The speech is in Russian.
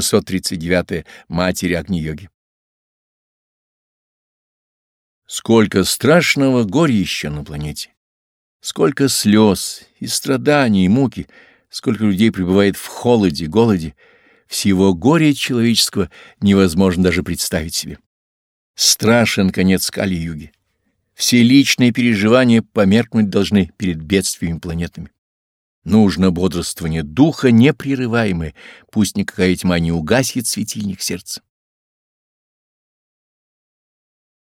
639. Матери Агни-йоги. Сколько страшного горя еще на планете! Сколько слез и страданий, и муки, сколько людей пребывает в холоде, голоде. Всего горя человеческого невозможно даже представить себе. Страшен конец Кали-юги. Все личные переживания померкнуть должны перед бедствиями планетами. Нужно бодрствование духа непрерываемое, пусть никакая тьма не угасит светильник сердца.